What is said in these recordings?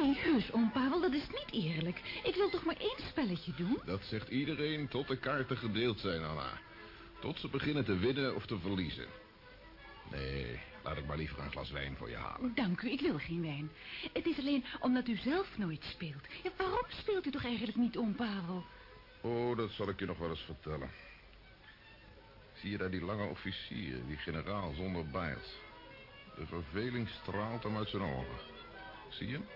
Nee, heus, oom Pavel, dat is niet eerlijk. Ik wil toch maar één spelletje doen? Dat zegt iedereen tot de kaarten gedeeld zijn, Anna. Tot ze beginnen te winnen of te verliezen. Nee, laat ik maar liever een glas wijn voor je halen. Dank u, ik wil geen wijn. Het is alleen omdat u zelf nooit speelt. Ja, waarom speelt u toch eigenlijk niet, oom Pavel? Oh, dat zal ik je nog wel eens vertellen. Zie je daar die lange officier, die generaal zonder baard? De verveling straalt hem uit zijn ogen. Zie je hem?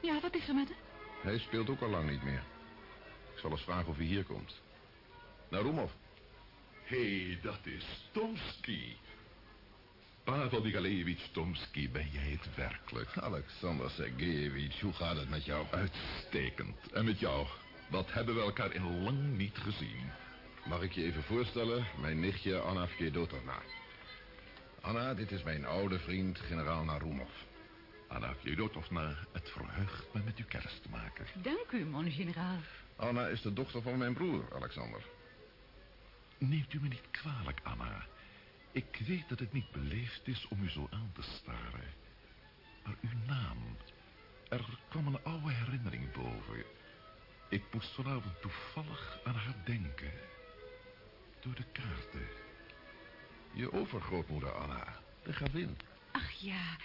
Ja, wat is er met hem? Hij speelt ook al lang niet meer. Ik zal eens vragen of hij hier komt. Naar Roemov. Hé, hey, dat is Tomsky. Pavel Nikolajevich Tomsky, ben jij het werkelijk? Alexander Sergejevich, hoe gaat het met jou? Uitstekend. En met jou? Wat hebben we elkaar in lang niet gezien? Mag ik je even voorstellen? Mijn nichtje Anna Fjedotovna. Anna, dit is mijn oude vriend, generaal Narumov. Anna Fjedotovna, het verheugt me met u kennis te maken. Dank u, mon generaal. Anna is de dochter van mijn broer, Alexander. Neemt u me niet kwalijk, Anna. Ik weet dat het niet beleefd is om u zo aan te staren. Maar uw naam... Er kwam een oude herinnering boven. Ik moest vanavond toevallig aan haar denken. Door de kaarten. Je overgrootmoeder, Anna. De gravin. Ja,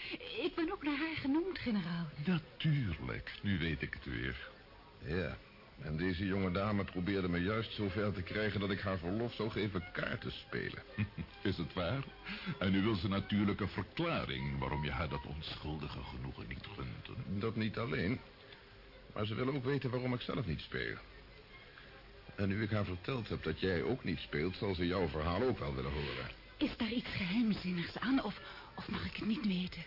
ik ben ook naar haar genoemd, generaal. Natuurlijk, nu weet ik het weer. Ja, en deze jonge dame probeerde me juist zover te krijgen... dat ik haar verlof zou geven kaarten spelen. Is het waar? En nu wil ze natuurlijk een verklaring... waarom je haar dat onschuldige genoegen niet gunt. Dat niet alleen. Maar ze wil ook weten waarom ik zelf niet speel. En nu ik haar verteld heb dat jij ook niet speelt... zal ze jouw verhaal ook wel willen horen. Is daar iets geheimzinnigs aan of, of mag ik het niet weten?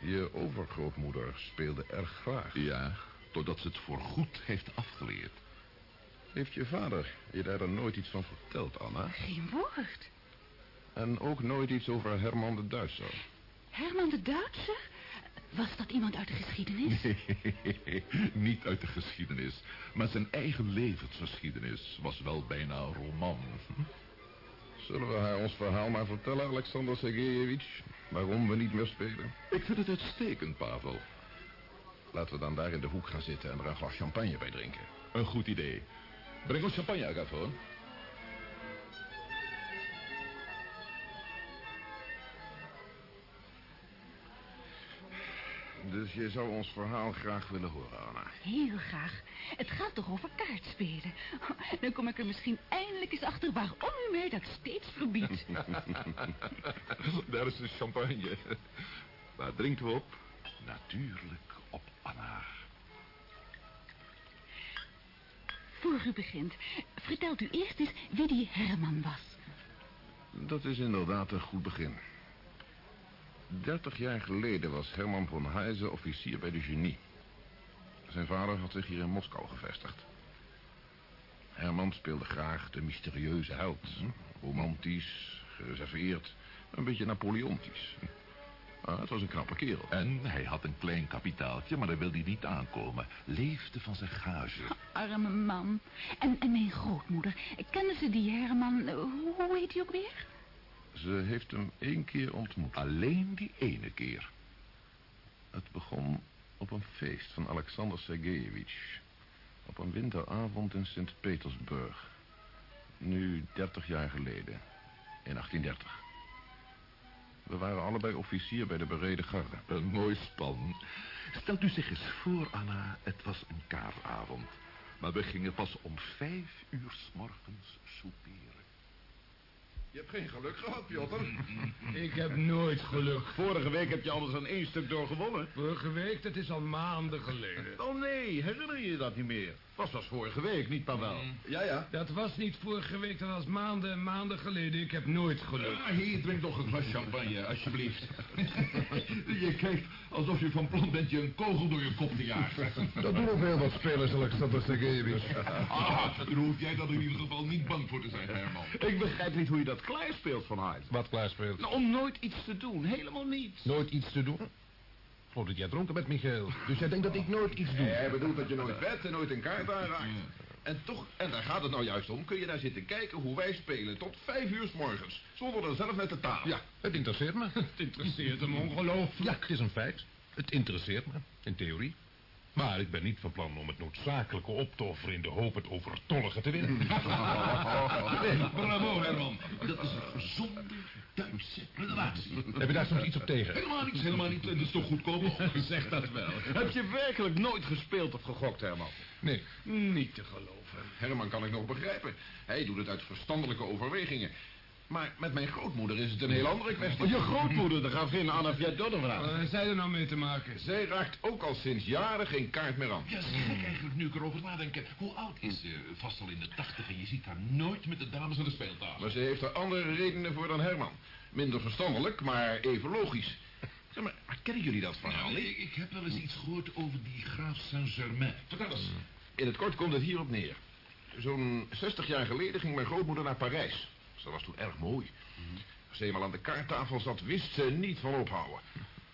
Je overgrootmoeder speelde erg graag. Ja, totdat ze het voorgoed heeft afgeleerd. Heeft je vader je daar dan nooit iets van verteld, Anna? Geen woord. En ook nooit iets over Herman de Duitser? Herman de Duitser? Was dat iemand uit de geschiedenis? Nee, niet uit de geschiedenis. Maar zijn eigen levensgeschiedenis was wel bijna een roman. Zullen we haar ons verhaal maar vertellen, Alexander Sergejevich? Waarom we niet meer spelen? Ik vind het uitstekend, Pavel. Laten we dan daar in de hoek gaan zitten en er een glas champagne bij drinken. Een goed idee. Breng ons champagne, Agathon. Dus je zou ons verhaal graag willen horen, Anna. Heel graag. Het gaat toch over kaartspelen. Dan kom ik er misschien eindelijk eens achter waarom u mij dat steeds verbiedt. Daar is de champagne. Waar drinken we op? Natuurlijk op Anna. Voor u begint, vertelt u eerst eens wie die Herman was. Dat is inderdaad een goed begin. Dertig jaar geleden was Herman von Heijzen officier bij de genie. Zijn vader had zich hier in Moskou gevestigd. Herman speelde graag de mysterieuze held. Romantisch, gereserveerd, een beetje Napoleontisch. Ah, het was een knappe kerel. En hij had een klein kapitaaltje, maar daar wilde hij niet aankomen. Leefde van zijn gage. Arme man. En, en mijn grootmoeder, kenden ze die Herman, hoe heet hij ook weer? Ze heeft hem één keer ontmoet. Alleen die ene keer. Het begon op een feest van Alexander Sergejevich. Op een winteravond in Sint-Petersburg. Nu 30 jaar geleden. In 1830. We waren allebei officier bij de bereden garde. Een mooi span. Stelt u zich eens voor, Anna, het was een kaaravond. Maar we gingen pas om vijf uur s morgens souperen. Je hebt geen geluk gehad, Piotr. Ik heb nooit geluk. Vorige week heb je alles aan één stuk door gewonnen. Vorige week, dat is al maanden geleden. Oh nee, herinner je je dat niet meer? Was was vorige week, niet Pavel? Ja, ja. Dat was niet vorige week, dat was maanden en maanden geleden. Ik heb nooit geluk. Ah, hier, drink toch een glas champagne, alsjeblieft. je kijkt alsof je van plan bent je een kogel door je kop te jagen. Dat doen ook heel wat spelers, Alexander Sergejevich. Ah, daar hoef jij dan in ieder geval niet bang voor te zijn, Herman. Ik begrijp niet hoe je dat klaarspeelt van Hart. Wat klaarspeelt? Nou, om nooit iets te doen, helemaal niets. Nooit iets te doen? Geloof dat jij dronken bent, Michael. Dus jij denkt dat ik nooit iets doe? Hij bedoelt dat je nooit bent en nooit een kaart aanraakt. En toch, en daar gaat het nou juist om, kun je daar zitten kijken hoe wij spelen tot vijf uur s morgens. Zonder er zelf net te tafel. Ja, het interesseert me. Het interesseert hem ongelooflijk. Ja, het is een feit. Het interesseert me, in theorie. Maar ik ben niet van plan om het noodzakelijke op te offeren in de hoop het overtollige te winnen. Bravo, Herman. Dat is een gezonde Duitse relatie. Heb je daar soms iets op tegen? Helemaal niets, helemaal niet. Dat is toch goedkoop? Zeg dat wel. Heb je werkelijk nooit gespeeld of gegokt, Herman? Nee. Niet te geloven. Herman kan ik nog begrijpen. Hij doet het uit verstandelijke overwegingen. Maar met mijn grootmoeder is het een heel andere kwestie. Je grootmoeder, de gravin Anna Vjadodovna. Wat heeft zij er nou mee te maken? Zij raakt ook al sinds jaren geen kaart meer aan. Ja, is gek eigenlijk nu ik erover nadenk. Hoe oud is ze? Vast al in de tachtig en je ziet haar nooit met de dames aan de speeltafel. Maar ze heeft er andere redenen voor dan Herman. Minder verstandelijk, maar even logisch. Zeg maar, maar kennen jullie dat verhaal Nou, ik, ik heb wel eens iets gehoord over die graaf Saint-Germain. Vertel eens. In het kort komt het hierop neer. Zo'n 60 jaar geleden ging mijn grootmoeder naar Parijs. Ze was toen erg mooi. Als ze eenmaal aan de kaarttafel zat, wist ze niet van ophouden.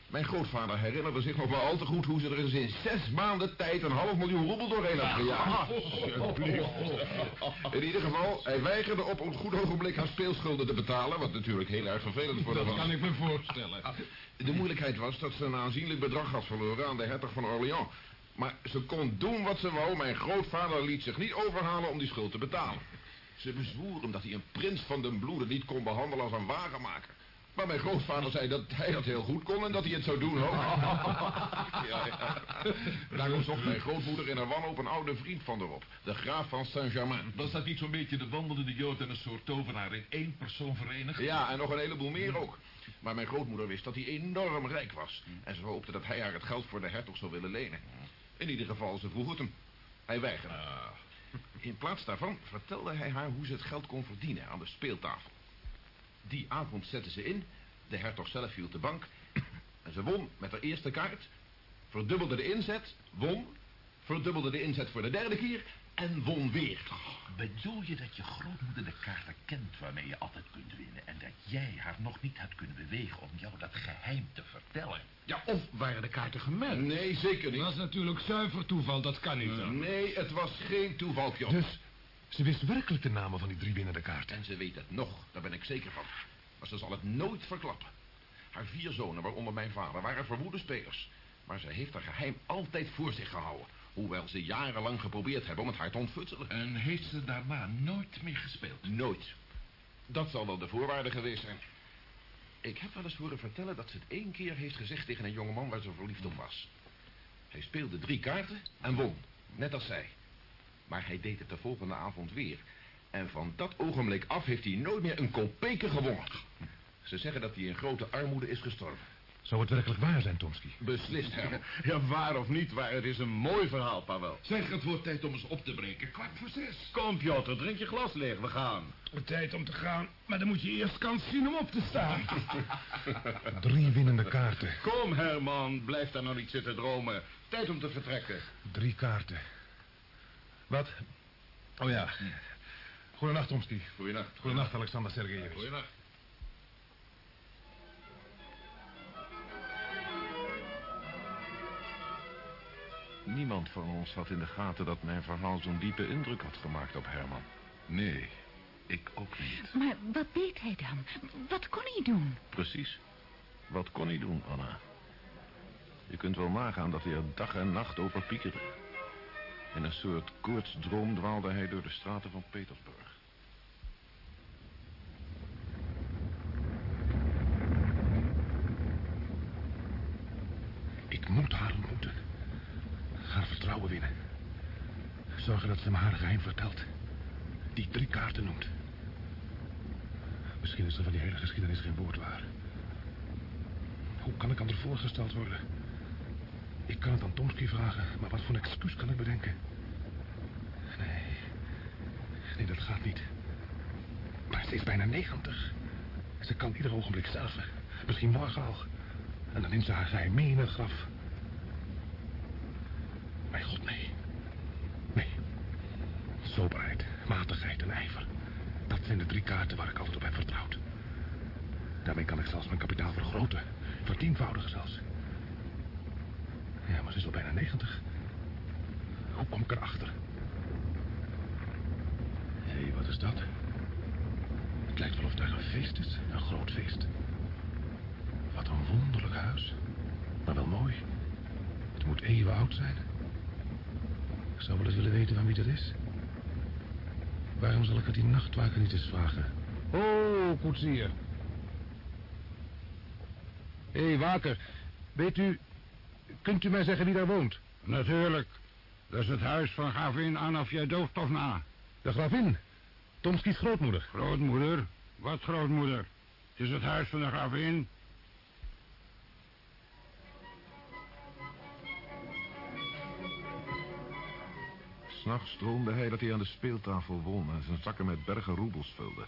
Mijn grootvader herinnerde zich nog wel al te goed hoe ze er eens in zes maanden tijd een half miljoen roebel doorheen had gejaagd. In ieder geval, hij weigerde op een goed ogenblik haar speelschulden te betalen, wat natuurlijk heel erg vervelend voor haar Dat was. kan ik me voorstellen. De moeilijkheid was dat ze een aanzienlijk bedrag had verloren aan de hertog van Orléans. Maar ze kon doen wat ze wou. Mijn grootvader liet zich niet overhalen om die schuld te betalen. Ze bezwoer hem dat hij een prins van den bloede niet kon behandelen als een wagenmaker. Maar mijn grootvader zei dat hij dat heel goed kon en dat hij het zou doen ook. Ja, ja. Daarom zocht mijn grootmoeder in haar wanhoop een oude vriend van erop. De graaf van Saint-Germain. Was dat niet zo'n beetje de wandelende jood en een soort tovenaar in één persoon verenigd? Ja, en nog een heleboel meer ook. Maar mijn grootmoeder wist dat hij enorm rijk was. En ze hoopte dat hij haar het geld voor de hertog zou willen lenen. In ieder geval, ze vroeg het hem. Hij weigerde. In plaats daarvan vertelde hij haar hoe ze het geld kon verdienen aan de speeltafel. Die avond zette ze in. De hertog zelf hield de bank. En ze won met haar eerste kaart. Verdubbelde de inzet. Won. Verdubbelde de inzet voor de derde keer. En won weer. Bedoel je dat je grootmoeder de kaarten kent waarmee je altijd kunt winnen... en dat jij haar nog niet had kunnen bewegen om jou dat geheim te vertellen? Ja, of waren de kaarten gemerkt? Nee, zeker Dat niet. was natuurlijk zuiver toeval, dat kan niet. dan. Nee, het was geen toeval, Piotr. Dus ze wist werkelijk de namen van die drie winnende kaarten. En ze weet het nog, daar ben ik zeker van. Maar ze zal het nooit verklappen. Haar vier zonen, waaronder mijn vader, waren verwoede spelers. Maar ze heeft haar geheim altijd voor zich gehouden. Hoewel ze jarenlang geprobeerd hebben om het haar te ontfutselen. En heeft ze daarna nooit meer gespeeld? Nooit. Dat zal wel de voorwaarde geweest zijn. Ik heb wel eens horen vertellen dat ze het één keer heeft gezegd tegen een jongeman waar ze verliefd op was. Hij speelde drie kaarten en won, net als zij. Maar hij deed het de volgende avond weer. En van dat ogenblik af heeft hij nooit meer een kopeke gewonnen. Ze zeggen dat hij in grote armoede is gestorven. Zou het werkelijk waar zijn, Tomsky? Beslist, Herman. Ja, waar of niet waar, het is een mooi verhaal, Pavel. Zeg, het wordt tijd om eens op te breken. Kwart voor zes. Kom, Piotr, drink je glas leeg, we gaan. Tijd om te gaan, maar dan moet je eerst kans zien om op te staan. Drie winnende kaarten. Kom, Herman, blijf daar nou niet zitten dromen. Tijd om te vertrekken. Drie kaarten. Wat? Oh ja. Goedenacht, Tomsky. Goeienacht. Goedenacht, Alexander Sergejevich. Goeienacht. Niemand van ons had in de gaten dat mijn verhaal zo'n diepe indruk had gemaakt op Herman. Nee, ik ook niet. Maar wat deed hij dan? Wat kon hij doen? Precies. Wat kon hij doen, Anna? Je kunt wel nagaan dat hij er dag en nacht over piekerde. In een soort koortsdroom dwaalde hij door de straten van Petersburg. Ik moet haar ontmoeten. Haar vertrouwen winnen. Zorgen dat ze me haar geheim vertelt. Die drie kaarten noemt. Misschien is er van die hele geschiedenis geen woord waar. Hoe kan ik haar voorgesteld worden? Ik kan het aan Tomsky vragen, maar wat voor een excuus kan ik bedenken? Nee. Nee, dat gaat niet. Maar ze is bijna negentig. Ze kan ieder ogenblik sterven. Misschien morgen al. En dan neemt ze haar geheim mee graf. Mijn god, nee. Nee. Soberheid, matigheid en ijver. Dat zijn de drie kaarten waar ik altijd op heb vertrouwd. Daarmee kan ik zelfs mijn kapitaal vergroten. Vertienvoudigen zelfs. Ja, maar ze is al bijna negentig. Hoe kom ik erachter? Hé, hey, wat is dat? Het lijkt wel of daar een feest is. Een groot feest. Wat een wonderlijk huis. Maar wel mooi. oud zijn. Ik zou wel eens willen weten van wie dat is. Waarom zal ik het die nachtwaker niet eens vragen? Oh, koetsier. Hé, hey, waker. Weet u... Kunt u mij zeggen wie daar woont? Natuurlijk. Dat is het huis van gravin Anna Fjadovtovna. De gravin. Tomski's grootmoeder. Grootmoeder? Wat grootmoeder? Het is het huis van de gravin. S'nachts droomde hij dat hij aan de speeltafel won en zijn zakken met bergen roebels vulde.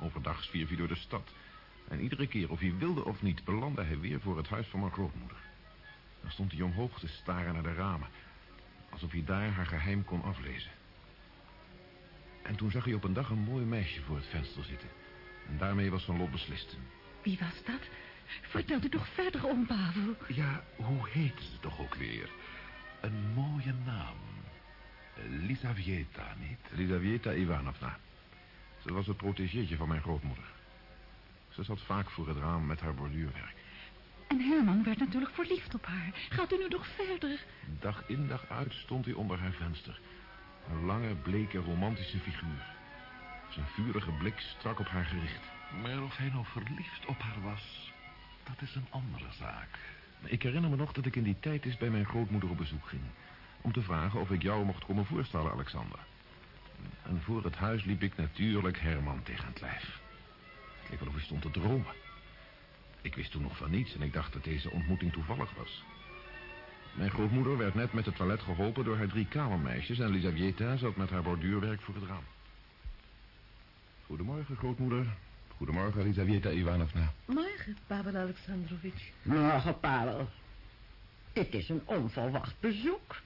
Overdag zwierf hij door de stad. En iedere keer, of hij wilde of niet, belandde hij weer voor het huis van mijn grootmoeder. Dan stond hij omhoog te staren naar de ramen. Alsof hij daar haar geheim kon aflezen. En toen zag hij op een dag een mooi meisje voor het venster zitten. En daarmee was zijn lot beslist. Wie was dat? Vertelt u toch verder om, Pavel? Ja, hoe heet ze toch ook weer? Een mooie naam. Lisavieta, niet? Lisavieta Ivanovna. Ze was het protégéetje van mijn grootmoeder. Ze zat vaak voor het raam met haar borduurwerk. En Herman werd natuurlijk verliefd op haar. Gaat u nu nog verder? Dag in dag uit stond hij onder haar venster. Een lange, bleke, romantische figuur. Zijn vurige blik strak op haar gericht. Maar of hij nou verliefd op haar was, dat is een andere zaak. Ik herinner me nog dat ik in die tijd eens bij mijn grootmoeder op bezoek ging. Om te vragen of ik jou mocht komen voorstellen, Alexander. En voor het huis liep ik natuurlijk Herman tegen het lijf. Het leek wel of hij stond te dromen. Ik wist toen nog van niets en ik dacht dat deze ontmoeting toevallig was. Mijn grootmoeder werd net met het toilet geholpen door haar drie kamermeisjes... en Lisavieta zat met haar borduurwerk voor het raam. Goedemorgen, grootmoeder. Goedemorgen, Lisavieta Ivanovna. Morgen, Pavel Alexandrovich. Morgen, Pavel. Dit is een onverwacht bezoek.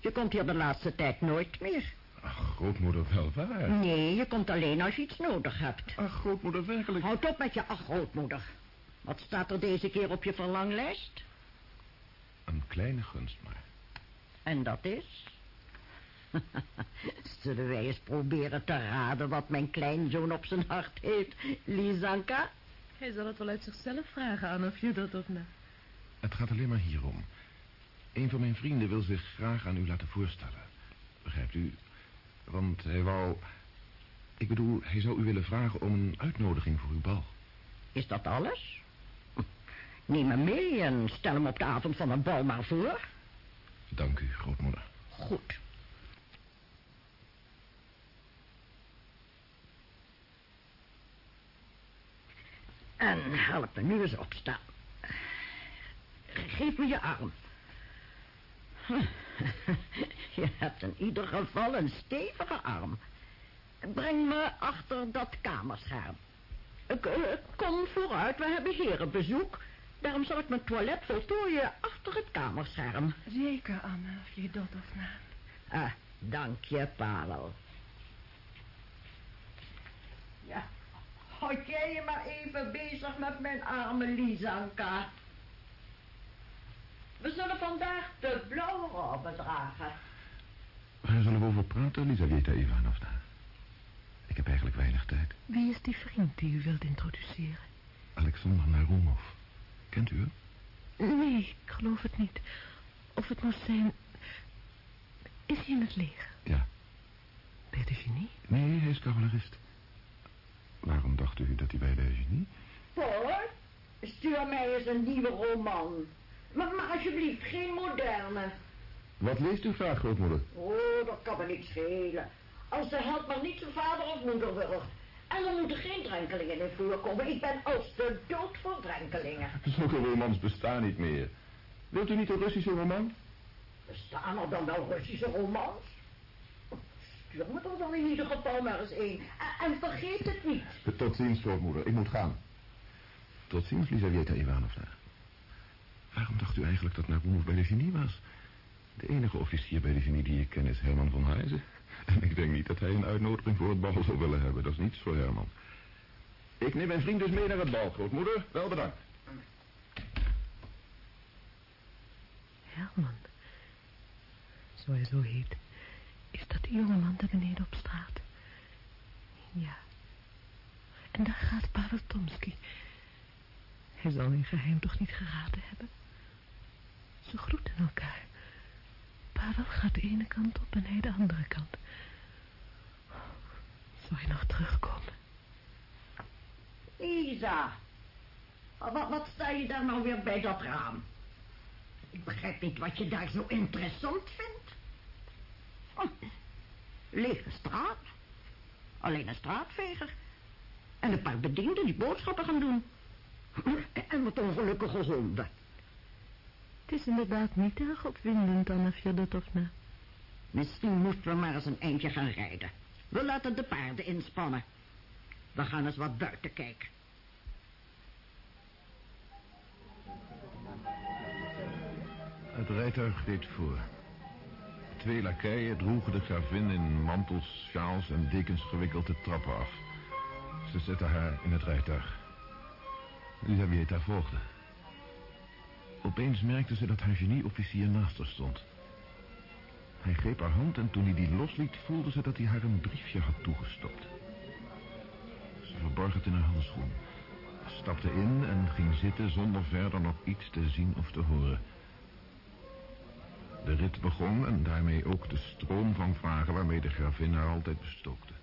Je komt hier de laatste tijd nooit meer. Ach, grootmoeder, wel waar. Nee, je komt alleen als je iets nodig hebt. Ach, grootmoeder, werkelijk. Houd op met je ach, grootmoeder. Wat staat er deze keer op je verlanglijst? Een kleine gunst maar. En dat is? Zullen wij eens proberen te raden wat mijn kleinzoon op zijn hart heeft, Lisanka? Hij zal het wel uit zichzelf vragen, Anna Fjodortovna. Het gaat alleen maar hierom. Een van mijn vrienden wil zich graag aan u laten voorstellen. Begrijpt u? Want hij wou... Ik bedoel, hij zou u willen vragen om een uitnodiging voor uw bal. Is dat alles? Neem hem mee en stel hem op de avond van een bal maar voor. Dank u, grootmoeder. Goed. En help me nu eens opstaan. Geef me je arm. Je hebt in ieder geval een stevige arm. Breng me achter dat kamerscherm. Kom vooruit, we hebben herenbezoek. Daarom zal ik mijn toilet voltooien achter het kamerscherm. Zeker, Anna Fjodortovna. Ah, dank je, Pavel. Ja, houd jij je maar even bezig met mijn arme Lisanka. We zullen vandaag de blauwe robben dragen. Waar zullen we over praten, Lisaveta Ivanovna? Ik heb eigenlijk weinig tijd. Wie is die vriend die u wilt introduceren? Alexander Narumov. Kent u hem? Nee, ik geloof het niet. Of het moest zijn... Is hij in het leger? Ja. Bij de genie? Nee, hij is cavalerist. Waarom dacht u dat hij bij de genie? Paul, stuur mij eens een nieuwe roman. Maar, maar alsjeblieft, geen moderne. Wat leest u graag, grootmoeder? Oh, dat kan me niet schelen. Als de held maar niet zijn vader of moeder wurgt. En er moeten geen drenkelingen in voorkomen. Ik ben als de dood voor drenkelingen. Zulke romans bestaan niet meer. Wilt u niet een Russische roman? Bestaan er dan wel Russische romans? Stuur me er dan in ieder geval maar eens één. En, en vergeet het niet. Tot ziens, grootmoeder. Ik moet gaan. Tot ziens, Lisaveta Ivanovna. Waarom dacht u eigenlijk dat Naboumov bij de genie was? De enige officier bij de genie die ik ken is Herman van Heijzen. En ik denk niet dat hij een uitnodiging voor het bal zou willen hebben. Dat is niets voor Herman. Ik neem mijn vriend dus mee naar het bal, grootmoeder. Wel bedankt. Herman. Zo hij zo heet. Is dat die jongeman daar beneden op straat? Ja. En daar gaat Pavel Tomsky. Hij zal in geheim toch niet geraden hebben. Ze groeten elkaar. Pavel gaat de ene kant op en hij de andere kant. Zou hij nog terugkomen? Lisa. Wat, wat sta je daar nou weer bij dat raam? Ik begrijp niet wat je daar zo interessant vindt. Oh, lege straat. Alleen een straatveger. En een paar bedienden die boodschappen gaan doen. En wat ongelukkige honden. Het is inderdaad niet erg opwindend, Anna Fjodotovna. Misschien moeten we maar eens een eindje gaan rijden. We laten de paarden inspannen. We gaan eens wat buiten kijken. Het rijtuig reed voor. Twee lakeien droegen de gravin in mantels, sjaals en dekens gewikkeld de trappen af. Ze zetten haar in het rijtuig. Elisabetta volgde. Opeens merkte ze dat haar genieofficier naast haar stond. Hij greep haar hand en toen hij die losliet... voelde ze dat hij haar een briefje had toegestopt. Ze verborg het in haar handschoen. Stapte in en ging zitten zonder verder nog iets te zien of te horen. De rit begon en daarmee ook de stroom van vragen... waarmee de gravin haar altijd bestookte.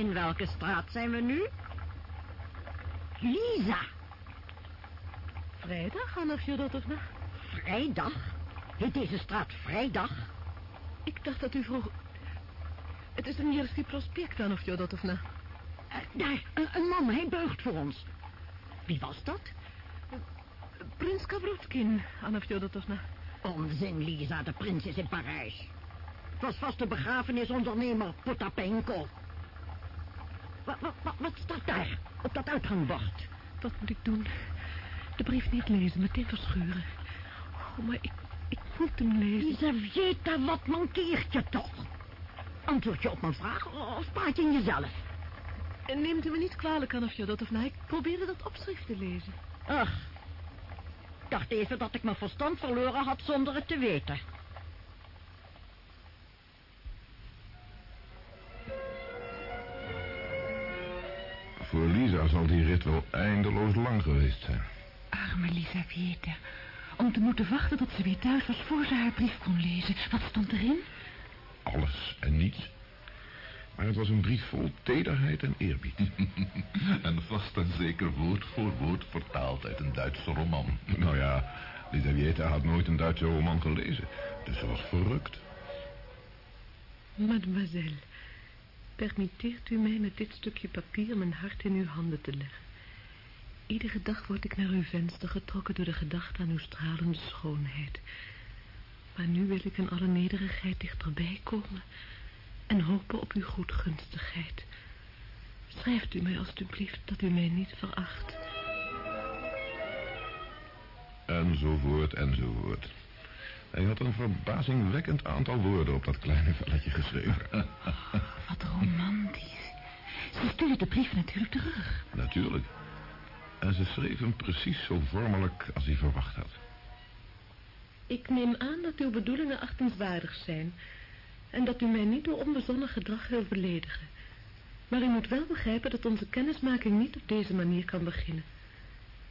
In welke straat zijn we nu? Lisa. Vrijdag, Anna Fjodotovna? Vrijdag? Heet deze straat Vrijdag? Ik dacht dat u vroeg... Het is een Nevsky prospect, Anna Fjodotovna. Uh, daar, een, een man, hij buigt voor ons. Wie was dat? Prins Kavrotkin, Anna Fjodotovna. Onzin, Lisa, de prins is in Parijs. Het was vast de begrafenisondernemer Potapenko. Wat, wat, wat, wat staat daar op dat uitgangbord? Wat moet ik doen? De brief niet lezen, meteen verscheuren. Oh, maar ik, ik moet hem lezen. Lisaveta, wat mankeert je toch? Antwoord je op mijn vraag of praat je in jezelf? Neemt u me niet kwalijk, Anna Fjodotovna. Ik probeerde dat opschrift te lezen. Ach, ik dacht even dat ik mijn verstand verloren had zonder het te weten. Zal die rit wel eindeloos lang geweest zijn. Arme Lisaveta. Om te moeten wachten tot ze weer thuis was voor ze haar brief kon lezen. Wat stond erin? Alles en niets. Maar het was een brief vol tederheid en eerbied. en vast en zeker woord voor woord vertaald uit een Duitse roman. Nou ja, Lisaveta had nooit een Duitse roman gelezen. Dus ze was verrukt. Mademoiselle, permitteert u mij met dit stukje papier mijn hart in uw handen te leggen. Iedere dag word ik naar uw venster getrokken door de gedachte aan uw stralende schoonheid. Maar nu wil ik in alle nederigheid dichterbij komen en hopen op uw goedgunstigheid. Schrijft u mij alstublieft dat u mij niet veracht. Enzovoort, enzovoort. Hij had een verbazingwekkend aantal woorden op dat kleine velletje geschreven. Wat romantisch. Ze stuurde de brief natuurlijk terug. Natuurlijk. En ze schreef hem precies zo vormelijk als hij verwacht had. Ik neem aan dat uw bedoelingen achtenswaardig zijn... en dat u mij niet door onbezonnen gedrag wil beledigen. Maar u moet wel begrijpen dat onze kennismaking niet op deze manier kan beginnen.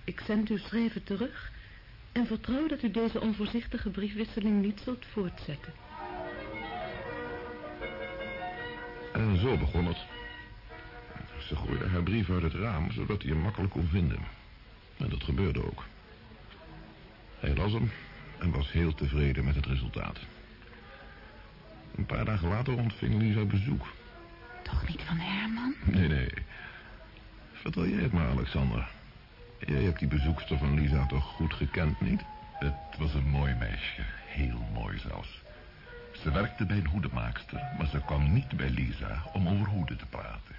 Ik zend uw schrijven terug... en vertrouw dat u deze onvoorzichtige briefwisseling niet zult voortzetten. En zo begon het. Ze gooide haar brief uit het raam, zodat hij hem makkelijk kon vinden. En dat gebeurde ook. Hij las hem en was heel tevreden met het resultaat. Een paar dagen later ontving Lisa bezoek. Toch niet van Herman? Nee, nee. Vertel jij het maar, Alexander. Jij hebt die bezoekster van Lisa toch goed gekend, niet? Het was een mooi meisje. Heel mooi zelfs. Ze werkte bij een hoedemaakster, maar ze kwam niet bij Lisa om over hoeden te praten.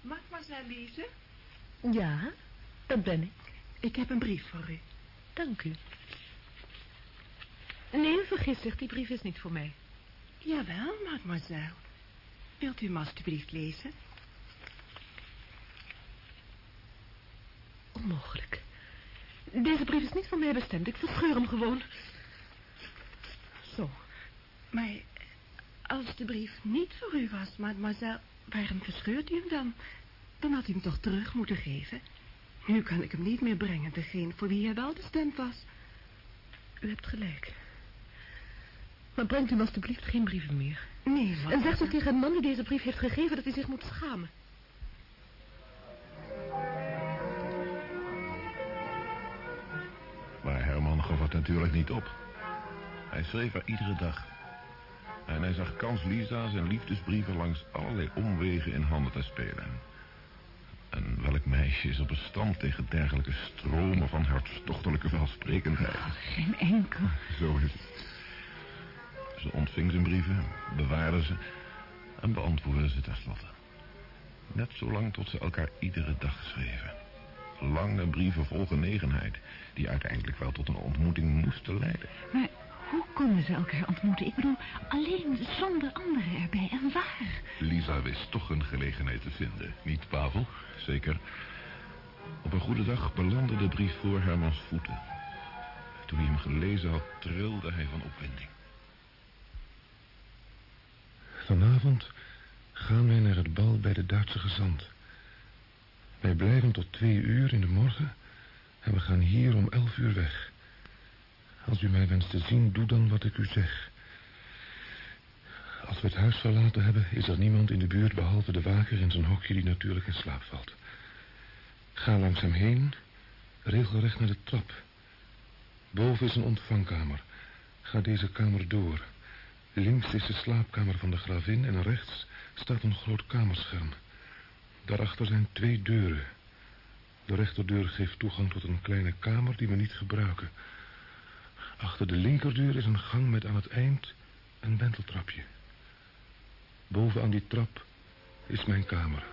Mademoiselle Lise? Ja, dat ben ik. Ik heb een brief voor u. Dank u. Nee, vergis zich, die brief is niet voor mij. Jawel, mademoiselle. Wilt u hem alstublieft lezen? Onmogelijk. Deze brief is niet voor mij bestemd. Ik verscheur hem gewoon. Zo. Maar als de brief niet voor u was, mademoiselle, waarom verscheurt u hem dan? Dan had u hem toch terug moeten geven. Nu kan ik hem niet meer brengen, degene voor wie hij wel bestemd was. U hebt gelijk. Maar brengt u alstublieft geen brieven meer. Nee, En zegt u tegen een man die deze brief heeft gegeven dat hij zich moet schamen. Natuurlijk niet op. Hij schreef haar iedere dag. En hij zag kans Lisa zijn liefdesbrieven langs allerlei omwegen in handen te spelen. En welk meisje is op bestand tegen dergelijke stromen van hartstochtelijke welsprekendheid? Geen enkel. Zo is het. Ze ontving zijn brieven, bewaarde ze en beantwoordde ze tenslotte. Net zolang tot ze elkaar iedere dag schreven. Lange brieven vol genegenheid, die uiteindelijk wel tot een ontmoeting moesten leiden. Maar hoe konden ze elkaar ontmoeten? Ik bedoel, alleen zonder anderen erbij. En waar? Lisa wist toch een gelegenheid te vinden, niet Pavel? Zeker. Op een goede dag belandde de brief voor Hermans voeten. Toen hij hem gelezen had, trilde hij van opwinding. Vanavond gaan wij naar het bal bij de Duitse gezant. Wij blijven tot twee uur in de morgen en we gaan hier om elf uur weg. Als u mij wenst te zien, doe dan wat ik u zeg. Als we het huis verlaten hebben, is er niemand in de buurt behalve de waker in zijn hokje die natuurlijk in slaap valt. Ga langs hem heen, regelrecht naar de trap. Boven is een ontvangkamer. Ga deze kamer door. Links is de slaapkamer van de gravin en rechts staat een groot kamerscherm. Daarachter zijn twee deuren. De rechterdeur geeft toegang tot een kleine kamer die we niet gebruiken. Achter de linkerdeur is een gang met aan het eind een wenteltrapje. Boven aan die trap is mijn kamer.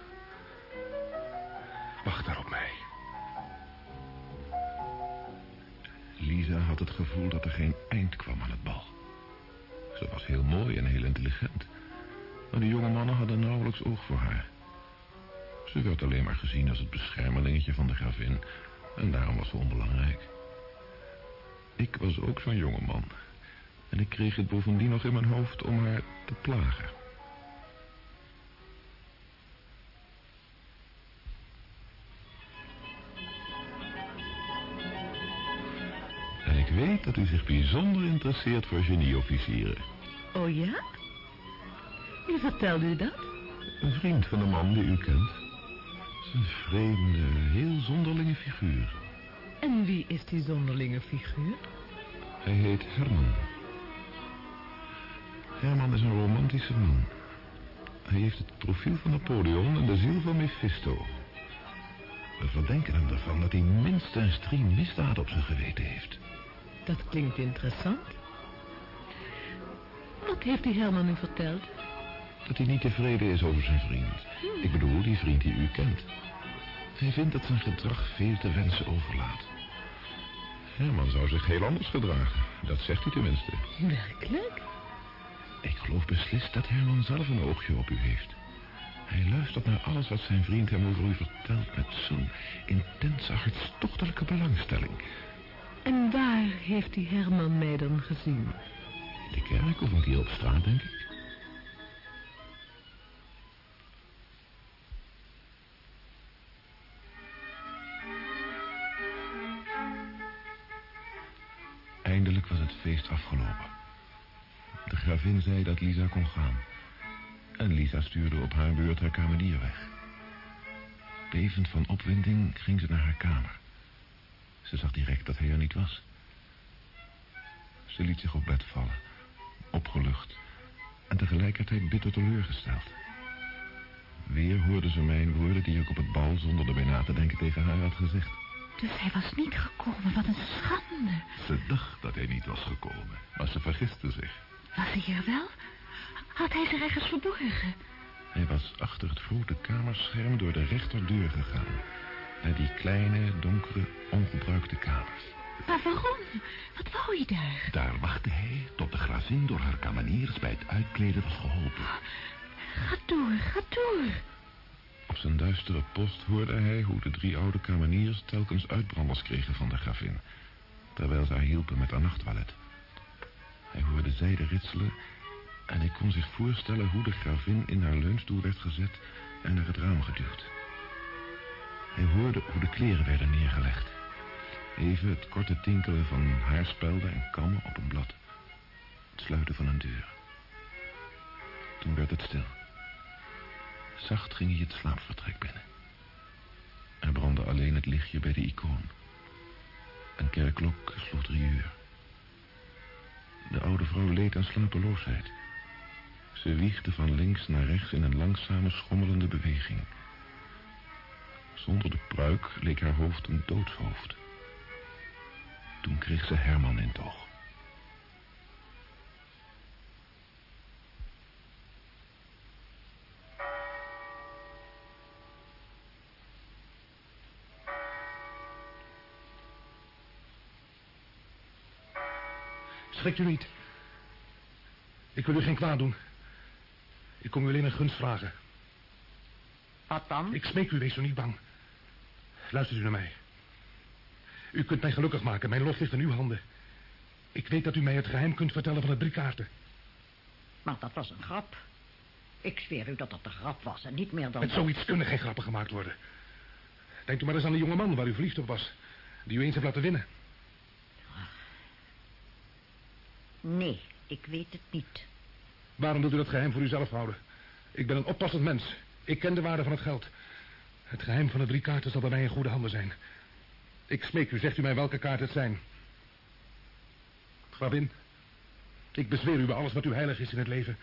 Wacht daar op mij. Lisa had het gevoel dat er geen eind kwam aan het bal. Ze was heel mooi en heel intelligent. Maar de jonge mannen hadden nauwelijks oog voor haar. Ze werd alleen maar gezien als het beschermelingetje van de gravin. En daarom was ze onbelangrijk. Ik was ook zo'n jonge man. En ik kreeg het bovendien nog in mijn hoofd om haar te plagen. En ik weet dat u zich bijzonder interesseert voor genieofficieren. Oh ja? Wie vertelde u dat? Een vriend van de man die u kent. Een vreemde, heel zonderlinge figuur. En wie is die zonderlinge figuur? Hij heet Herman. Herman is een romantische man. Hij heeft het profiel van Napoleon en de ziel van Mephisto. We verdenken hem ervan dat hij minstens drie misdaden op zijn geweten heeft. Dat klinkt interessant. Wat heeft die Herman u verteld? Dat hij niet tevreden is over zijn vriend. Ik bedoel, die vriend die u kent. Hij vindt dat zijn gedrag veel te wensen overlaat. Herman zou zich heel anders gedragen. Dat zegt hij tenminste. Werkelijk? Ik geloof beslist dat Herman zelf een oogje op u heeft. Hij luistert naar alles wat zijn vriend hem over u vertelt met zo'n intense, hartstochtelijke belangstelling. En waar heeft die Herman mij dan gezien? In de kerk of een keer op straat, denk ik. Feest afgelopen. De gravin zei dat Lisa kon gaan. En Lisa stuurde op haar beurt haar kamenier weg. Bevend van opwinding ging ze naar haar kamer. Ze zag direct dat hij er niet was. Ze liet zich op bed vallen, opgelucht en tegelijkertijd bitter teleurgesteld. Weer hoorde ze mijn woorden die ik op het bal zonder erbij na te denken tegen haar had gezegd. Dus hij was niet gekomen, wat een schande. Ze dacht dat hij niet was gekomen, maar ze vergiste zich. Was hij er wel? Had hij zich ergens verborgen? Hij was achter het grote kamerscherm door de rechterdeur gegaan. Naar die kleine, donkere, ongebruikte kamer. Maar waarom? Wat wou je daar? Daar wachtte hij tot de gravin door haar kameniers bij het uitkleden was geholpen. Ga door, ga door. Op zijn duistere post hoorde hij hoe de drie oude kameniers telkens uitbranders kregen van de gravin. Terwijl haar hielpen met haar nachtwalet. Hij hoorde zijde ritselen en hij kon zich voorstellen hoe de gravin in haar leunstoel werd gezet en naar het raam geduwd. Hij hoorde hoe de kleren werden neergelegd. Even het korte tinkelen van haarspelden en kammen op een blad. Het sluiten van een deur. Toen werd het stil. Zacht ging hij het slaapvertrek binnen. Er brandde alleen het lichtje bij de icoon. Een kerkklok sloeg drie uur. De oude vrouw leed aan slapeloosheid. Ze wiegde van links naar rechts in een langzame schommelende beweging. Zonder de pruik leek haar hoofd een doodshoofd. Toen kreeg ze Herman in toog. Schrikt u niet. Ik wil u geen kwaad doen. Ik kom u alleen een gunst vragen. Wat dan? Ik smeek u, wees zo niet bang. Luistert u naar mij. U kunt mij gelukkig maken. Mijn lot ligt in uw handen. Ik weet dat u mij het geheim kunt vertellen van de drie kaarten. Maar dat was een grap. Ik zweer u dat dat een grap was en niet meer dan... Met dat. zoiets kunnen geen grappen gemaakt worden. Denkt u maar eens aan de jonge man waar u verliefd op was. Die u eens heeft laten winnen. Nee, ik weet het niet. Waarom wilt u dat geheim voor uzelf houden? Ik ben een oppassend mens. Ik ken de waarde van het geld. Het geheim van de drie kaarten zal bij mij in goede handen zijn. Ik smeek u, zegt u mij welke kaarten het zijn. Gravin, ik bezweer u bij alles wat u heilig is in het leven.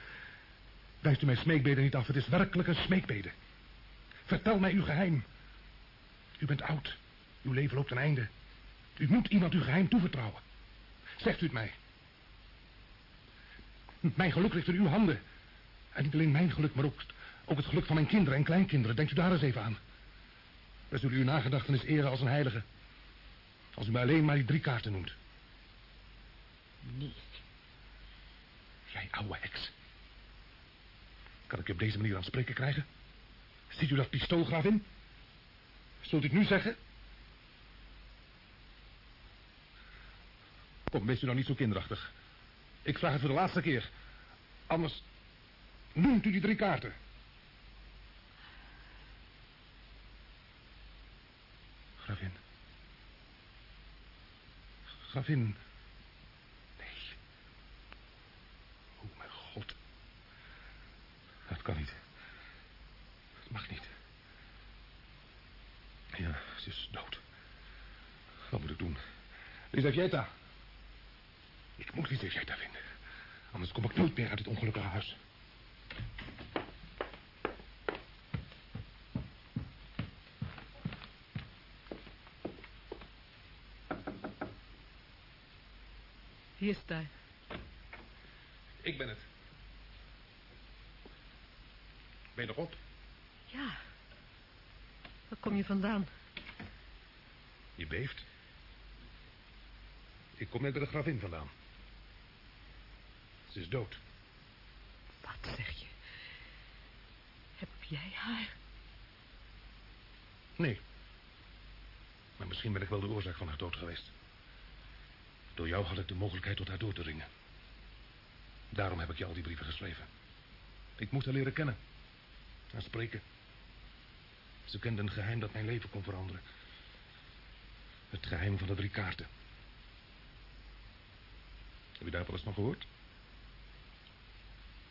Wijst u mijn smeekbeden niet af. Het is werkelijk een smeekbede. Vertel mij uw geheim. U bent oud. Uw leven loopt een einde. U moet iemand uw geheim toevertrouwen. Zegt u het mij. Mijn geluk ligt in uw handen. En niet alleen mijn geluk, maar ook, ook het geluk van mijn kinderen en kleinkinderen. Denkt u daar eens even aan. We zullen uw nagedachtenis eren als een heilige. Als u mij alleen maar die drie kaarten noemt. Nee. Jij ouwe heks. Kan ik je op deze manier aan het spreken krijgen? Ziet u dat pistool, gravin? Zult u het nu zeggen? Kom, wees u nou niet zo kinderachtig. Ik vraag het voor de laatste keer. Anders noemt u die drie kaarten. Gravin. Gravin. Nee. Oh, mijn god. Dat kan niet. Dat mag niet. Ja, ze is dood. Wat moet ik doen? Lisaveta. Ik moet Lisaveta vinden. Anders kom ik nooit meer uit dit ongelukkige huis. Hier sta je. Ik ben het. Ben je nog op? Ja. Waar kom je vandaan? Je beeft. Ik kom net bij de gravin vandaan. Ze is dood. Wat zeg je? Heb jij haar? Nee. Maar misschien ben ik wel de oorzaak van haar dood geweest. Door jou had ik de mogelijkheid tot haar door te dringen. Daarom heb ik je al die brieven geschreven. Ik moest haar leren kennen. Haar spreken. Ze kende een geheim dat mijn leven kon veranderen. Het geheim van de drie kaarten. Heb je daar wel eens van gehoord?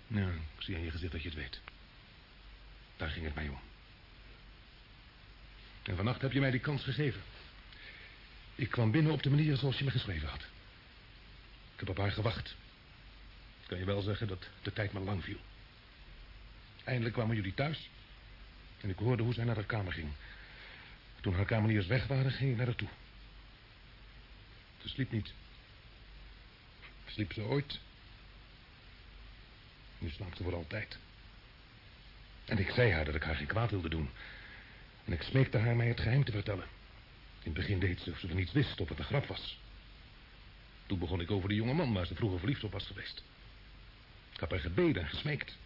Ja, ik zie aan je gezicht dat je het weet. Daar ging het mij om. En vannacht heb je mij die kans gegeven. Ik kwam binnen op de manier zoals je me geschreven had. Ik heb op haar gewacht. Kan je wel zeggen dat de tijd me lang viel. Eindelijk kwamen jullie thuis. En ik hoorde hoe zij naar haar kamer ging. Toen haar kameniers weg waren, ging ik naar haar toe. Ze sliep niet. Sliep ze ooit? Nu slaapt ze voor altijd. En ik zei haar dat ik haar geen kwaad wilde doen. En ik smeekte haar mij het geheim te vertellen. In het begin deed ze of ze er niets wist, of het een grap was. Toen begon ik over de jonge man waar ze vroeger verliefd op was geweest. Ik heb haar gebeden en gesmeekt.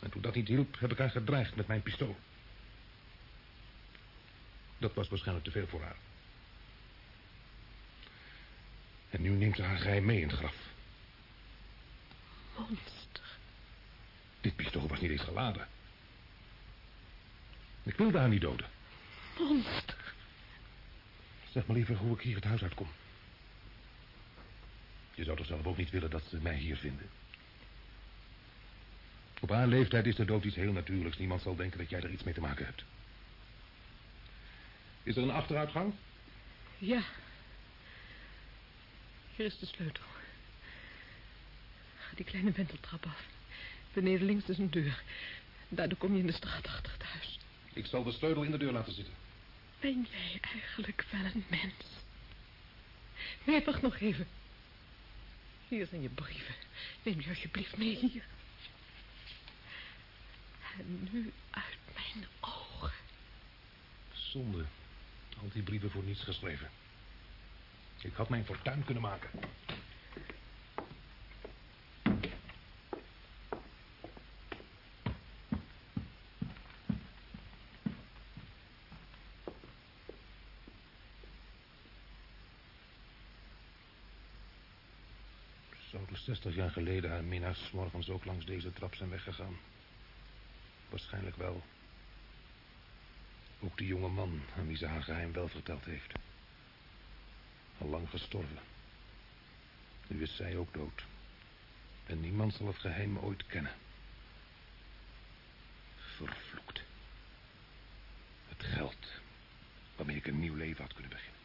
En toen dat niet hielp, heb ik haar gedreigd met mijn pistool. Dat was waarschijnlijk te veel voor haar. En nu neemt ze haar geheim mee in het graf. Monster. Dit pistool was niet eens geladen. Ik wilde haar niet doden. monster. Zeg maar liever hoe ik hier het huis uitkom. Je zou toch zelf ook niet willen dat ze mij hier vinden? Op haar leeftijd is de dood iets heel natuurlijks. Niemand zal denken dat jij er iets mee te maken hebt. Is er een achteruitgang? Ja. Hier is de sleutel. Ga die kleine wenteltrap af. Beneden links is een deur. Daardoor kom je in de straat achter het huis. Ik zal de sleutel in de deur laten zitten. Ben jij eigenlijk wel een mens? Nee, wacht nog even. Hier zijn je brieven. Neem die alsjeblieft mee hier. En nu uit mijn ogen. Zonde. Al die brieven voor niets geschreven. Ik had mijn fortuin kunnen maken. 60 jaar geleden haar minnaars morgens ook langs deze trap zijn weggegaan? Waarschijnlijk wel. Ook die jonge man aan wie ze haar geheim wel verteld heeft. Al lang gestorven. Nu is zij ook dood. En niemand zal het geheim ooit kennen. Vervloekt. Het geld waarmee ik een nieuw leven had kunnen beginnen.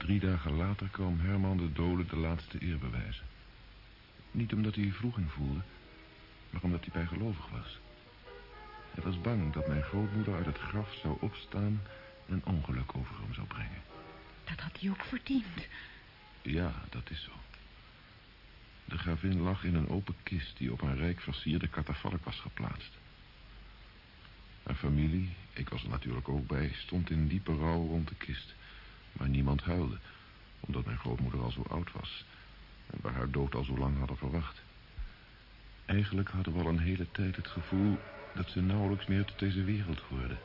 Drie dagen later kwam Herman de dode de laatste eer bewijzen. Niet omdat hij wroeging voelde, maar omdat hij bijgelovig was. Hij was bang dat mijn grootmoeder uit het graf zou opstaan en ongeluk over hem zou brengen. Dat had hij ook verdiend. Ja, dat is zo. De gravin lag in een open kist die op een rijk versierde katafalk was geplaatst. Haar familie, ik was er natuurlijk ook bij, stond in diepe rouw rond de kist. Maar niemand huilde, omdat mijn grootmoeder al zo oud was... en we haar dood al zo lang hadden verwacht. Eigenlijk hadden we al een hele tijd het gevoel dat ze nauwelijks meer tot deze wereld hoorde.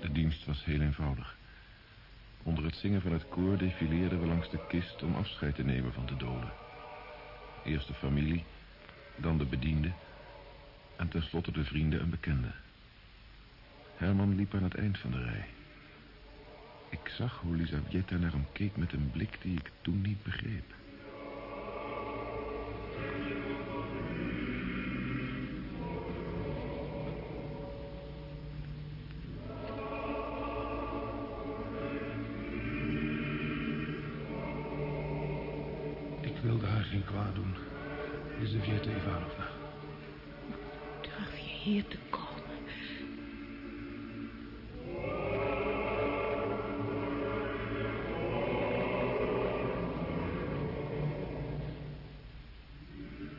De dienst was heel eenvoudig. Onder het zingen van het koor defileerden we langs de kist om afscheid te nemen van de doden. Eerst de familie, dan de bedienden en tenslotte de vrienden en bekenden. Herman liep aan het eind van de rij. Ik zag hoe Lisabetta naar hem keek met een blik die ik toen niet begreep. Ik wilde haar geen kwaad doen. Lisaveta Ivanovna. Durf je hier te komen?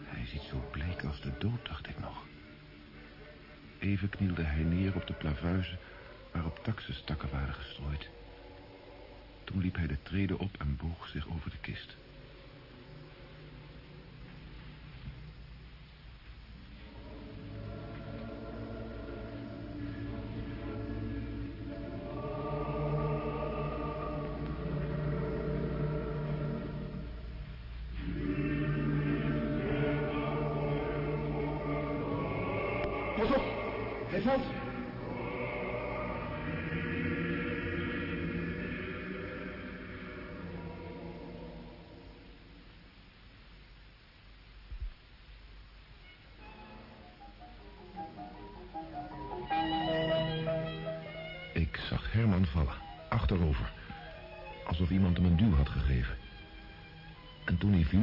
Hij ziet zo bleek als de dood, dacht ik nog. Even knielde hij neer op de plavuizen waarop taxustakken waren gestrooid. Toen liep hij de treden op en boog zich over de kist.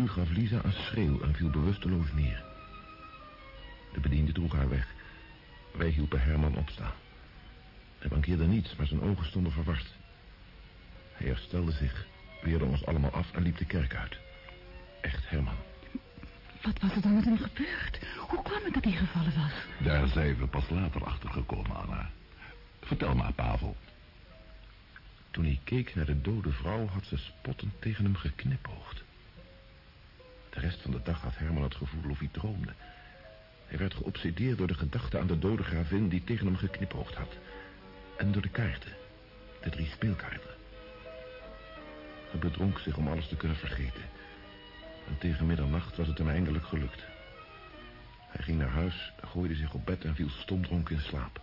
Gaf Lisa een schreeuw en viel bewusteloos neer. De bediende droeg haar weg. Wij hielpen Herman opstaan. Hij mankeerde niets, maar zijn ogen stonden verward. Hij herstelde zich, weerde ons allemaal af en liep de kerk uit. Echt Herman. Wat was er dan met hem gebeurd? Hoe kwam het dat hij gevallen was? Daar zijn we pas later achter gekomen, Anna. Vertel maar, Pavel. Toen hij keek naar de dode vrouw, had ze spottend tegen hem geknipoogd. De rest van de dag had Herman het gevoel of hij droomde. Hij werd geobsedeerd door de gedachte aan de dode gravin die tegen hem geknipoogd had. En door de kaarten. De drie speelkaarten. Hij bedronk zich om alles te kunnen vergeten. En tegen middernacht was het hem eindelijk gelukt. Hij ging naar huis, gooide zich op bed en viel stomdronken in slaap.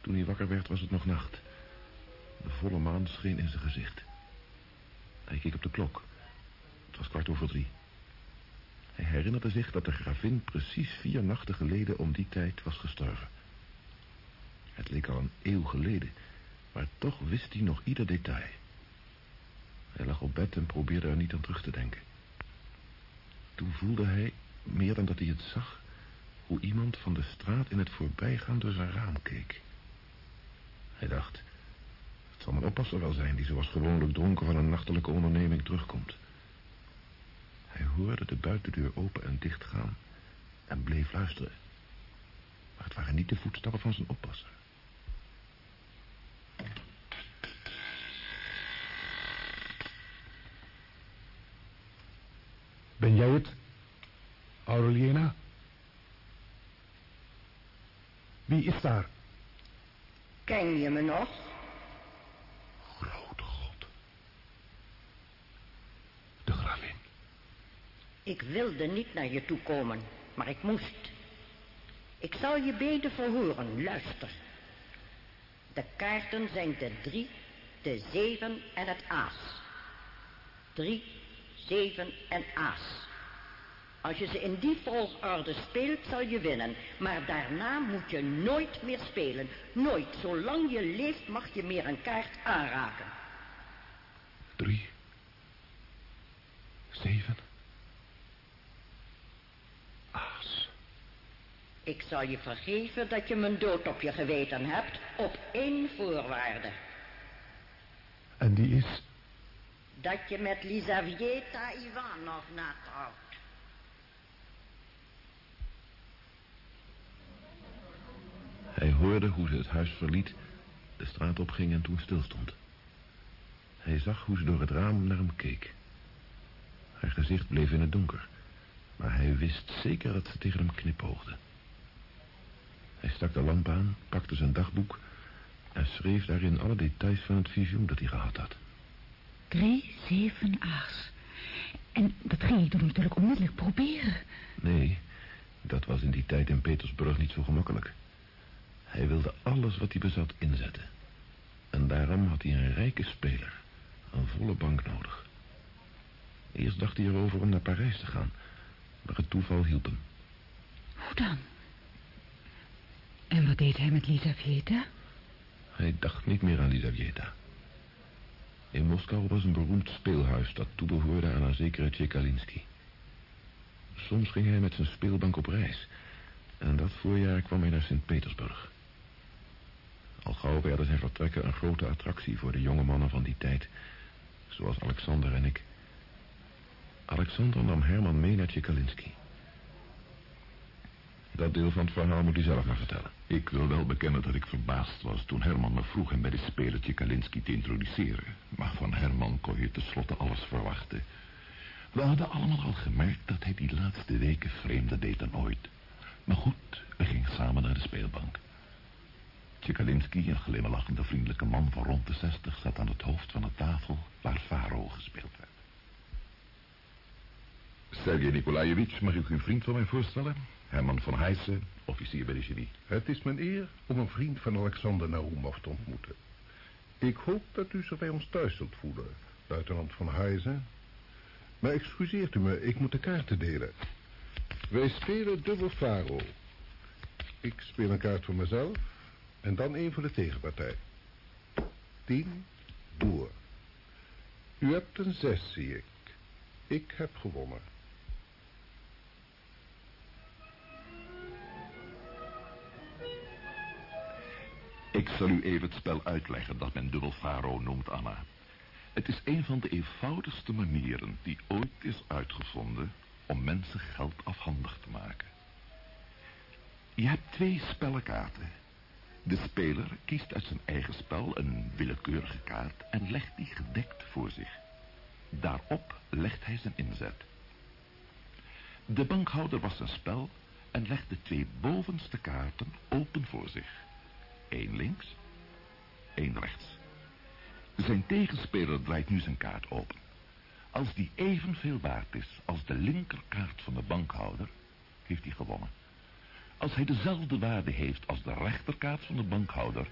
Toen hij wakker werd was het nog nacht. De volle maan scheen in zijn gezicht. Hij keek op de klok. Het was kwart over drie. Hij herinnerde zich dat de gravin precies vier nachten geleden om die tijd was gestorven. Het leek al een eeuw geleden, maar toch wist hij nog ieder detail. Hij lag op bed en probeerde er niet aan terug te denken. Toen voelde hij, meer dan dat hij het zag, hoe iemand van de straat in het voorbijgaan door zijn raam keek. Hij dacht, het zal mijn oppasser wel zijn die zoals gewoonlijk dronken van een nachtelijke onderneming terugkomt. Hij hoorde de buitendeur open en dicht gaan en bleef luisteren. Maar het waren niet de voetstappen van zijn oppasser. Ben jij het? Aureliana? Wie is daar? Ken je me nog? Grote God. De gravin. Ik wilde niet naar je toe komen, maar ik moest. Ik zal je beiden verhoren, luister. De kaarten zijn de drie, de zeven en het aas. Drie, zeven en aas. Als je ze in die volgorde speelt, zal je winnen. Maar daarna moet je nooit meer spelen. Nooit. Zolang je leeft mag je meer een kaart aanraken. Drie. Zeven. Aas. Ik zal je vergeven dat je mijn dood op je geweten hebt, op één voorwaarde. En die is? Dat je met Lisavieta Ivanovna trouwt. Hij hoorde hoe ze het huis verliet, de straat opging en toen stilstond. Hij zag hoe ze door het raam naar hem keek. Haar gezicht bleef in het donker, maar hij wist zeker dat ze tegen hem knipoogde. Hij stak de lamp aan, pakte zijn dagboek en schreef daarin alle details van het visioen dat hij gehad had. Drie, zeven, aas. En dat ging je toen natuurlijk onmiddellijk proberen. Nee, dat was in die tijd in Petersburg niet zo gemakkelijk. Hij wilde alles wat hij bezat inzetten. En daarom had hij een rijke speler, een volle bank nodig. Eerst dacht hij erover om naar Parijs te gaan, maar het toeval hielp hem. Hoe dan? En wat deed hij met Lisavieta? Hij dacht niet meer aan Lisavieta. In Moskou was een beroemd speelhuis dat toebehoorde aan een zekere Tchekalinski. Soms ging hij met zijn speelbank op reis. En dat voorjaar kwam hij naar Sint-Petersburg. Al gauw werden zijn vertrekken een grote attractie voor de jonge mannen van die tijd. Zoals Alexander en ik. Alexander nam Herman mee naar Tchekalinski. Dat deel van het verhaal moet hij zelf maar vertellen. Ik wil wel bekennen dat ik verbaasd was toen Herman me vroeg hem bij de spelertje Kalinski te introduceren. Maar van Herman kon je tenslotte alles verwachten. We hadden allemaal al gemerkt dat hij die laatste weken vreemder deed dan ooit. Maar goed, we gingen samen naar de speelbank. Tchekalinski, een glimlachende vriendelijke man van rond de zestig, zat aan het hoofd van de tafel waar Faro gespeeld werd. Sergej Nikolaevich, mag ik u een vriend van mij voorstellen? Herman van Heijsen, officier bij de genie. Het is mijn eer om een vriend van Alexander Naumov te ontmoeten. Ik hoop dat u zich bij ons thuis zult voelen, luitenant van Heijzen. Maar excuseert u me, ik moet de kaarten delen. Wij spelen dubbel faro. Ik speel een kaart voor mezelf en dan een voor de tegenpartij. Tien, boer. U hebt een zes, zie ik. Ik heb gewonnen. Zal u even het spel uitleggen dat men dubbel faro noemt, Anna. Het is een van de eenvoudigste manieren die ooit is uitgevonden om mensen geld afhandig te maken. Je hebt twee spellenkaarten. De speler kiest uit zijn eigen spel een willekeurige kaart en legt die gedekt voor zich. Daarop legt hij zijn inzet. De bankhouder was zijn spel en legt de twee bovenste kaarten open voor zich. Eén links, één rechts. Zijn tegenspeler draait nu zijn kaart open. Als die evenveel waard is als de linkerkaart van de bankhouder, heeft hij gewonnen. Als hij dezelfde waarde heeft als de rechterkaart van de bankhouder,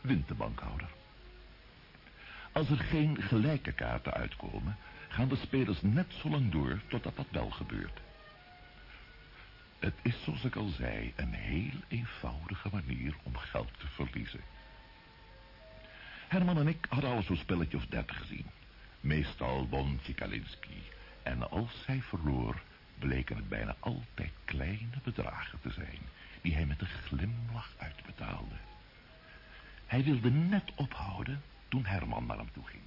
wint de bankhouder. Als er geen gelijke kaarten uitkomen, gaan de spelers net zo lang door totdat dat wel gebeurt. Het is, zoals ik al zei, een heel eenvoudige manier om geld te verliezen. Herman en ik hadden al zo'n spelletje of dertig gezien. Meestal won Tjikalinski. En als hij verloor, bleken het bijna altijd kleine bedragen te zijn... die hij met een glimlach uitbetaalde. Hij wilde net ophouden toen Herman naar hem toe ging.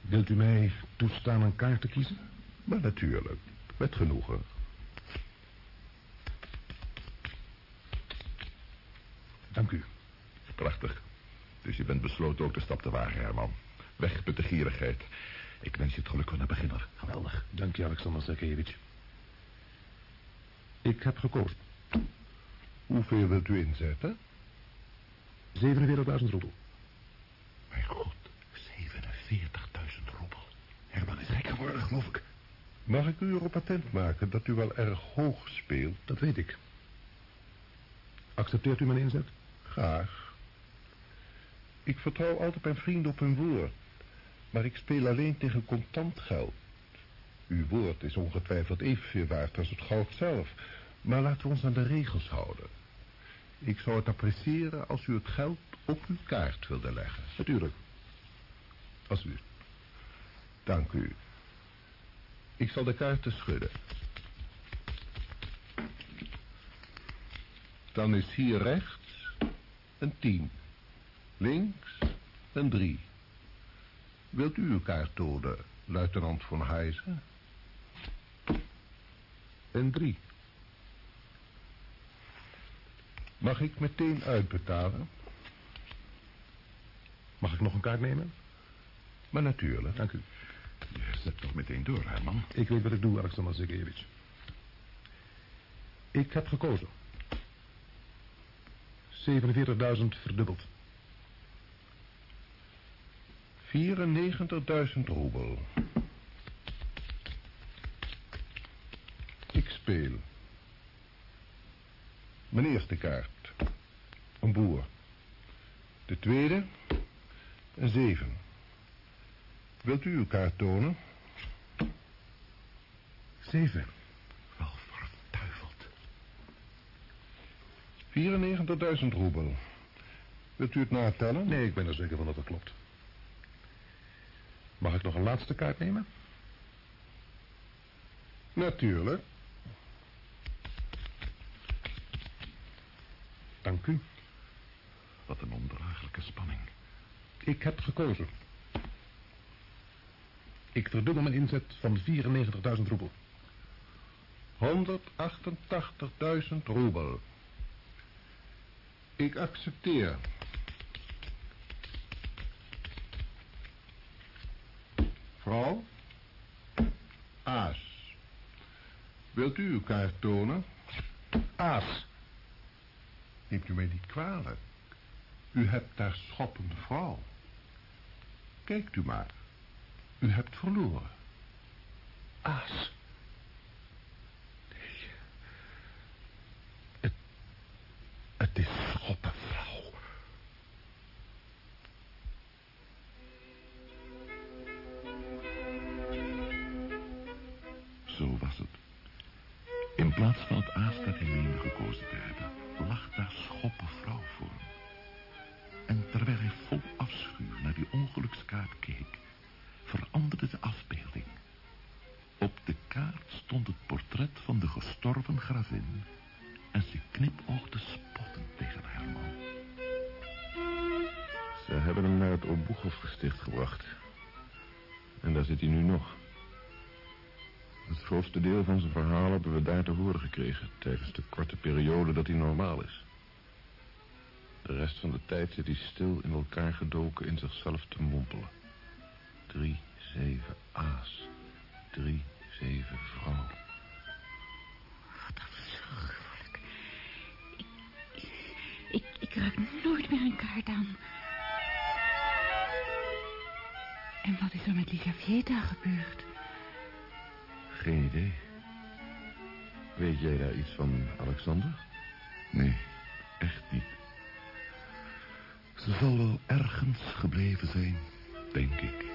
Wilt u mij toestaan een kaart te kiezen? Maar natuurlijk, met genoegen. Dank u. Prachtig. Dus je bent besloten ook de stap te wagen, Herman. Weg met de gierigheid. Ik wens je het geluk van een beginner. Geweldig. Dank je, Alexander Sergejevich. Ik heb gekozen. Hoeveel wilt u inzetten? 47.000 roebel. Mijn god, 47.000 roebel. Herman is rijk geworden, geloof ik. Mag ik u erop attent maken dat u wel erg hoog speelt? Dat weet ik. Accepteert u mijn inzet? Graag. Ik vertrouw altijd mijn vrienden op hun woord. Maar ik speel alleen tegen contant geld. Uw woord is ongetwijfeld evenveel waard als het goud zelf. Maar laten we ons aan de regels houden. Ik zou het appreciëren als u het geld op uw kaart wilde leggen. Natuurlijk. Alsjeblieft. Dank u. Ik zal de kaarten schudden. Dan is hier rechts een tien. Links een drie. Wilt u uw kaart tonen, luitenant von Heijzen? Een drie. Mag ik meteen uitbetalen? Mag ik nog een kaart nemen? Maar natuurlijk. Dank u. Zet toch meteen door, Herman. Ik weet wat ik doe, Alexander Sergejevich. Ik heb gekozen. 47.000 verdubbeld. 94.000 roebel. Ik speel. Mijn eerste kaart. Een boer. De tweede. Een zeven. Wilt u uw kaart tonen? Zeven. Wel verduiveld. 94.000 roebel. Wilt u het natellen? Nee, ik ben er zeker van dat het klopt. Mag ik nog een laatste kaart nemen? Natuurlijk. Dank u. Wat een ondraaglijke spanning. Ik heb gekozen. Ik verdubbel mijn inzet van 94.000 roebel. 188.000 roebel. Ik accepteer. Vrouw? Aas. Wilt u uw kaart tonen? Aas. Neemt u mij niet kwalijk. U hebt daar schoppen vrouw. Kijkt u maar. U hebt verloren. Aas. Nee. Het, het is schoppenvrouw. Zo was het. In plaats van het En daar zit hij nu nog. Het grootste deel van zijn verhaal hebben we daar te horen gekregen... tijdens de korte periode dat hij normaal is. De rest van de tijd zit hij stil in elkaar gedoken in zichzelf te mompelen. Drie, zeven aas. Drie, zeven vrouw. Wat afschuwelijk. Ik, ik, ik raak nooit meer een kaart aan... En wat is er met Lisavieta gebeurd? Geen idee. Weet jij daar iets van, Alexander? Nee, echt niet. Ze zal wel ergens gebleven zijn, denk ik.